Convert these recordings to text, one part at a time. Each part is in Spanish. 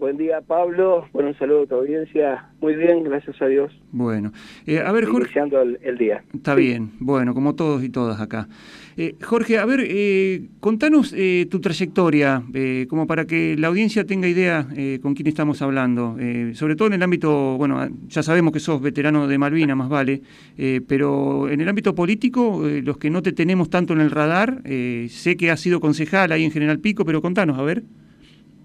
Buen día, Pablo. Bueno, un saludo a tu audiencia. Muy bien, gracias a Dios. Bueno, eh, a ver, Jorge. Iniciando el, día. Está bien, bueno, como todos y todas acá. Eh, Jorge, a ver, eh, contanos tu trayectoria, como para que la audiencia tenga idea con quién estamos hablando. sobre todo en el ámbito, bueno, ya sabemos que sos veterano de Malvina, más vale, pero en el ámbito político, los que no te tenemos tanto en el radar, sé que has sido concejal ahí en General Pico, pero contanos, a ver.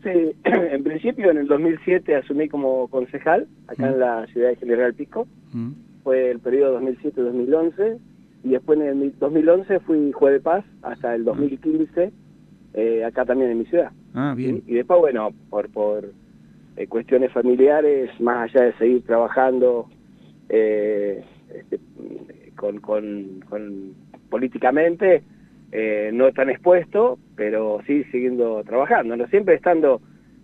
En principio en el 2007 asumí como concejal acá en mm. la ciudad de General Pico. Mm. Fue el periodo 2007-2011 y después en el 2011 fui juez de paz hasta el 2015 eh, acá también en mi ciudad. Ah, bien. Y, después, bueno, por, por eh, cuestiones familiares, más allá de seguir trabajando eh, este, con, con, con políticamente, eh, no tan expuesto, pero sí siguiendo trabajando, ¿no? siempre estando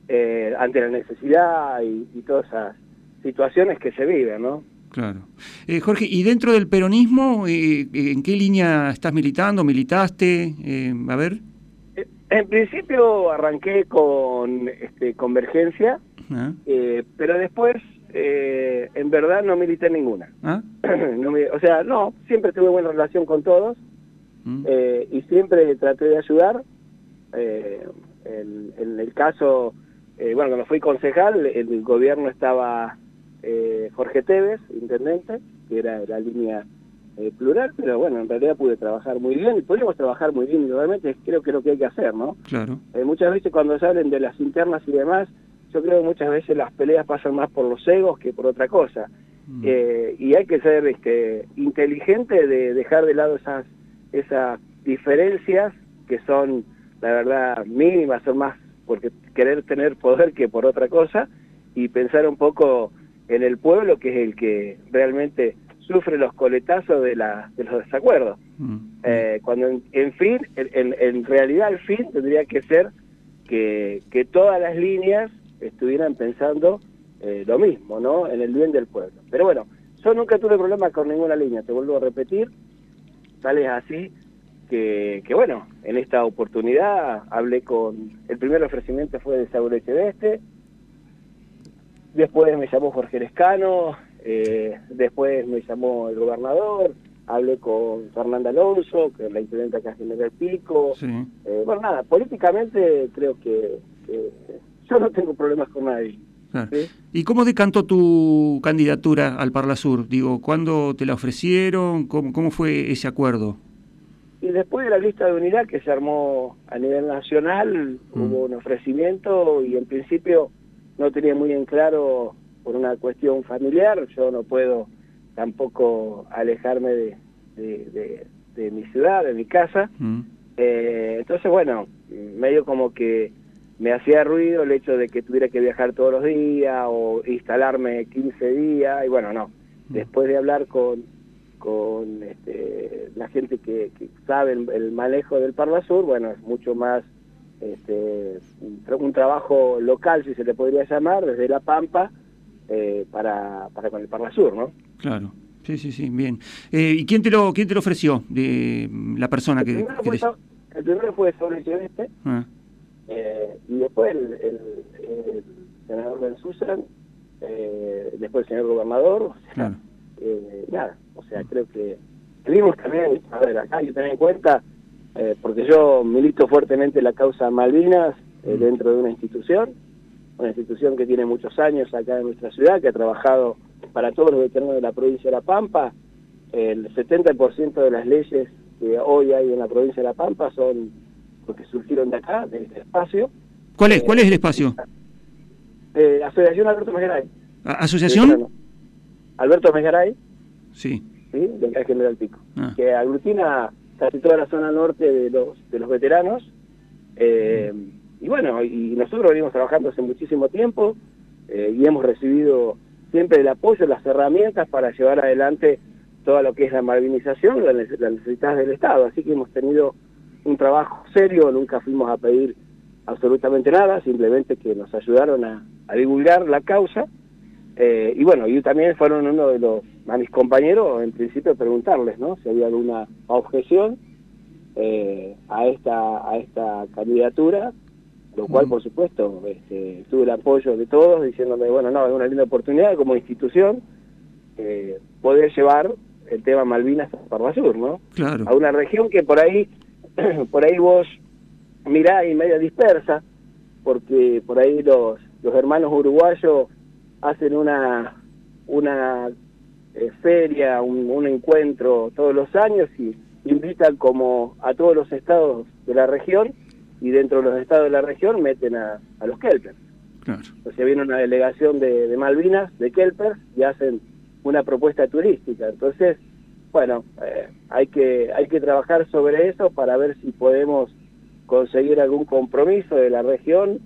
eh, ante la necesidad y, todas esas situaciones que se viven, ¿no? Claro. Eh, Jorge, ¿y dentro del peronismo, en qué línea estás militando? ¿Militaste? a ver. En principio arranqué con este, Convergencia, ah. pero después en verdad no milité ninguna. ¿Ah? o sea, no, siempre tuve buena relación con todos, Mm. Eh, y siempre traté de ayudar. Eh, en, el caso, eh, bueno, cuando fui concejal, el gobierno estaba Jorge Tevez, intendente, que era la línea plural, pero bueno, en realidad pude trabajar muy bien y podríamos trabajar muy bien y realmente creo que es lo que hay que hacer, ¿no? Claro. muchas veces cuando salen de las internas y demás, yo creo que muchas veces las peleas pasan más por los egos que por otra cosa. Mm. y hay que ser este, inteligente de dejar de lado esas esas diferencias que son, la verdad, mínimas, son más porque querer tener poder que por otra cosa, y pensar un poco en el pueblo, que es el que realmente sufre los coletazos de, la, de los desacuerdos. Mm. Eh, cuando, en, fin, en, en, realidad el fin tendría que ser que, que todas las líneas estuvieran pensando eh, lo mismo, ¿no? En el bien del pueblo. Pero bueno, yo nunca tuve problemas con ninguna línea, te vuelvo a repetir, tal es así que, que, bueno, en esta oportunidad hablé con, el primer ofrecimiento fue de Saúl Echeveste, después me llamó Jorge Lescano, eh, después me llamó el gobernador, hablé con Fernanda Alonso, que es la intendente acá General Pico, eh, bueno, nada, políticamente creo que, yo no tengo problemas con nadie. ¿Y cómo decantó tu candidatura al Parla Sur? Digo, ¿cuándo te la ofrecieron? ¿Cómo, cómo fue ese acuerdo? Y después de la lista de unidad que se armó a nivel nacional, mm. hubo un ofrecimiento y en principio no tenía muy en claro por una cuestión familiar, yo no puedo tampoco alejarme de, de, mi ciudad, de mi casa. Mm. Eh, entonces, bueno, medio como que me hacía ruido el hecho de que tuviera que viajar todos los días o instalarme 15 días, y bueno, no. Mm. Después de hablar con, con este, la gente que, sabe el, manejo del Parla Sur, bueno, es mucho más este, un, trabajo local, si se le podría llamar, desde La Pampa eh, para, para con el Parla Sur, ¿no? Claro. Sí, sí, sí, bien. Eh, ¿Y quién te lo quién te lo ofreció? De la persona que... El primero fue sobre este, ah. Eh, después el, el, senador Ben Susan, eh, después el señor gobernador, o sea, eh, nada, o sea, creo que tuvimos también, a ver, acá hay que tener en cuenta, porque yo milito fuertemente la causa Malvinas mm. dentro de una institución, una institución que tiene muchos años acá en nuestra ciudad, que ha trabajado para todos los veteranos de la provincia de La Pampa, el 70% de las leyes que hoy hay en la provincia de La Pampa son que surgieron de acá, de este espacio. ¿Cuál es, ¿cuál es el espacio? Eh, Asociación Alberto Megaray. ¿Asociación? Alberto Megaray. Sí. ¿sí? De General Pico. Ah. Que aglutina casi toda la zona norte de los, de los veteranos. Eh, y bueno, y nosotros venimos trabajando hace muchísimo tiempo eh, y hemos recibido siempre el apoyo, las herramientas para llevar adelante todo lo que es la malvinización, la, la necesidad del Estado. Así que hemos tenido un trabajo serio, nunca fuimos a pedir absolutamente nada, simplemente que nos ayudaron a, divulgar la causa. Eh, y bueno, y también fueron uno de los, a mis compañeros, en principio, preguntarles, ¿no? Si había alguna objeción eh, a, esta, a esta candidatura. lo cual, por supuesto, este, tuve el apoyo de todos diciéndome, bueno, no, es una linda oportunidad como institución eh, poder llevar el tema Malvinas para Sur, ¿no? Claro. A una región que por ahí, por ahí vos mirá y media dispersa, porque por ahí los, los hermanos uruguayos hacen una, una eh, feria, un, un, encuentro todos los años y invitan como a todos los estados de la región y dentro de los estados de la región meten a, a los Kelpers. Claro. O sea, viene una delegación de, de Malvinas, de Kelpers, y hacen una propuesta turística. Entonces, bueno, eh, hay que hay que trabajar sobre eso para ver si podemos conseguir algún compromiso de la región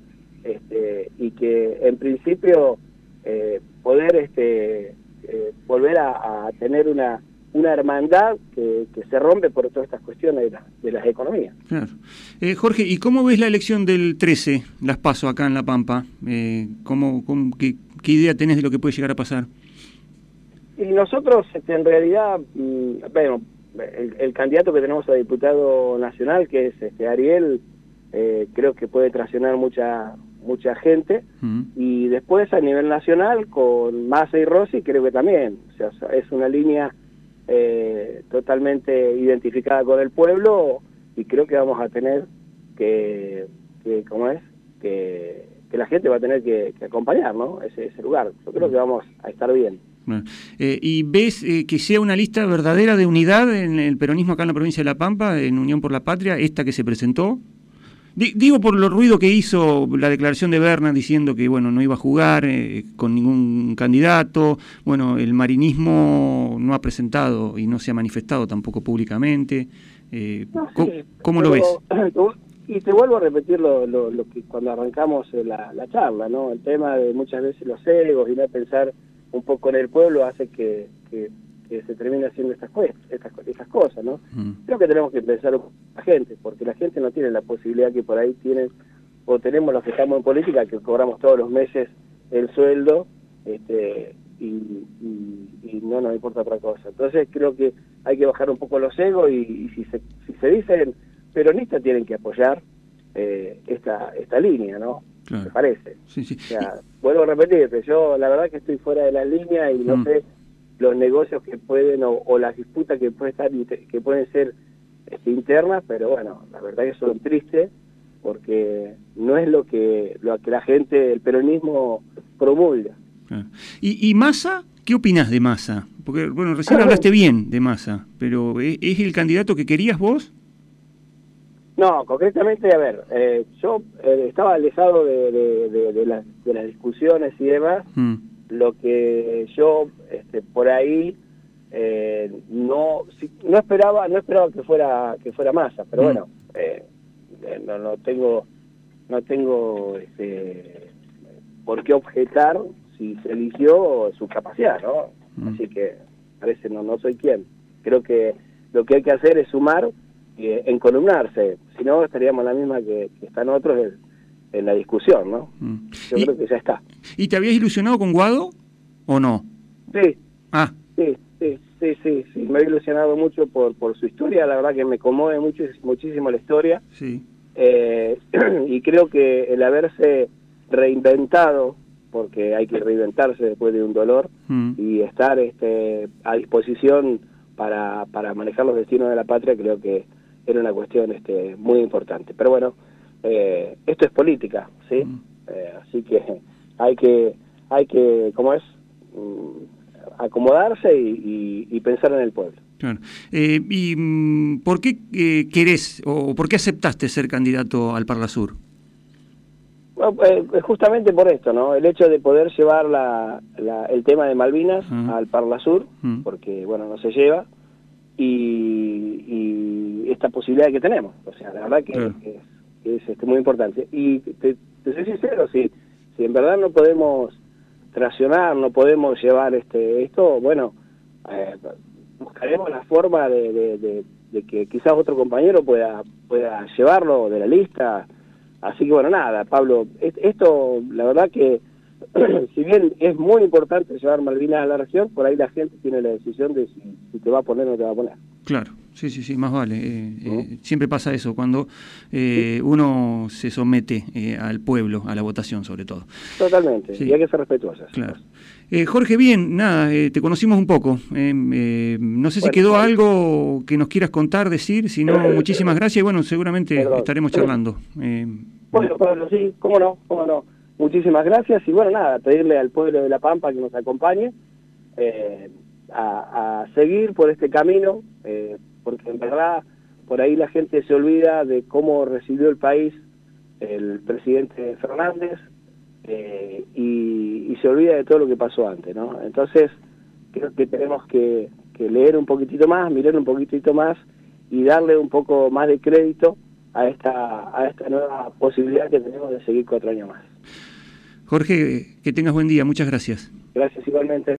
este, y que en principio eh, poder este, eh, volver a, tener una una hermandad que, se rompe por todas estas cuestiones de, las economías. Claro. Jorge, ¿y cómo ves la elección del 13, las paso acá en La Pampa? ¿cómo, qué, qué, idea tenés de lo que puede llegar a pasar? Y nosotros, este, en realidad, mm, bueno, el, candidato que tenemos a diputado nacional, que es este Ariel, eh, creo que puede traccionar mucha mucha gente. Y después, a nivel nacional, con Massa y Rossi, creo que también. O sea, es una línea eh, totalmente identificada con el pueblo y creo que vamos a tener que, que ¿cómo es? Que, que la gente va a tener que, acompañar, ¿no? Ese, ese lugar. Yo creo que vamos a estar bien. Eh, ¿Y ves eh, que sea una lista verdadera de unidad en el peronismo acá en la provincia de La Pampa, en Unión por la Patria, esta que se presentó? digo por lo ruido que hizo la declaración de Berna diciendo que bueno no iba a jugar eh, con ningún candidato, bueno el marinismo no ha presentado y no se ha manifestado tampoco públicamente. ¿Cómo, lo ves? Y te vuelvo a repetir lo, lo, que cuando arrancamos la, la, charla, ¿no? El tema de muchas veces los egos y no pensar un poco en el pueblo hace que, que, se termine haciendo estas, estas, estas cosas, ¿no? Mm. Creo que tenemos que pensar en la gente, porque la gente no tiene la posibilidad que por ahí tienen, o tenemos los que estamos en política, que cobramos todos los meses el sueldo, este, y, no nos importa otra cosa. Entonces creo que hay que bajar un poco los egos y, si, se, si se dicen peronistas tienen que apoyar eh, esta, esta línea, ¿no? Me parece. Sí, sí. O sea, vuelvo a repetirte, yo la verdad que estoy fuera de la línea y no mm. sé los negocios que pueden o, las disputas que pueden estar que pueden ser este, internas, pero bueno, la verdad que son tristes porque no es lo que lo que la gente el peronismo promulga. ¿Y, ¿Y Massa? ¿Qué opinas de Massa? Porque, bueno, recién hablaste bien de Massa, pero ¿es el candidato que querías vos? No, concretamente, a ver, eh, yo eh, estaba alejado de, de, de, las discusiones y demás. Mm. Lo que yo, este, por ahí, eh, no no esperaba no esperaba que fuera que fuera masa, pero mm. bueno, no, no tengo no tengo este, por qué objetar si se eligió su capacidad, ¿no? Mm. Así que parece no no soy quien. Creo que lo que hay que hacer es sumar eh, encolumnarse, si no estaríamos la misma que, están otros en, la discusión, ¿no? Mm. Yo creo que ya está. ¿Y te habías ilusionado con Guado o no? Sí. Ah. Sí, sí, sí, sí, me he ilusionado mucho por, por su historia, la verdad que me conmueve mucho, muchísimo la historia. Sí. Eh, y creo que el haberse reinventado, porque hay que reinventarse después de un dolor, mm. y estar este, a disposición para, para manejar los destinos de la patria, creo que era una cuestión este, muy importante. Pero bueno, eh, esto es política, ¿sí? Mm. Eh, así que hay que, hay que ¿cómo es? Mm, acomodarse y, pensar en el pueblo. Claro. Eh, ¿Y mm, por qué querés o por qué aceptaste ser candidato al Parla Sur? Bueno, justamente por esto, ¿no? El hecho de poder llevar la, el tema de Malvinas al Parla Sur, porque, bueno, no se lleva, y, esta posibilidad que tenemos. O sea, la verdad que, es, este, muy importante. Y te, soy sincero, si, si en verdad no podemos traccionar, no podemos llevar este esto, bueno, eh, buscaremos la forma de, de, que quizás otro compañero pueda, pueda llevarlo de la lista. Así que bueno, nada, Pablo, esto la verdad que si bien es muy importante llevar Malvinas a la región, por ahí la gente tiene la decisión de si, te va a poner o no te va a poner. Claro, Sí, sí, sí, más vale. Eh, eh, siempre pasa eso, cuando eh, uno se somete al pueblo, a la votación sobre todo. Totalmente, y hay que ser respetuosos. Claro. Jorge, bien, nada, te conocimos un poco. no sé si quedó algo que nos quieras contar, decir, si no, muchísimas gracias y bueno, seguramente estaremos charlando. bueno, Pablo, sí, cómo no, cómo no. Muchísimas gracias y bueno, nada, pedirle al pueblo de La Pampa que nos acompañe a, a, seguir por este camino porque en verdad por ahí la gente se olvida de cómo recibió el país el presidente Fernández eh, y, se olvida de todo lo que pasó antes, ¿no? Entonces creo que tenemos que, leer un poquitito más, mirar un poquitito más y darle un poco más de crédito a esta, a esta nueva posibilidad que tenemos de seguir cuatro años más. Jorge, que tengas buen día, muchas gracias. Gracias igualmente.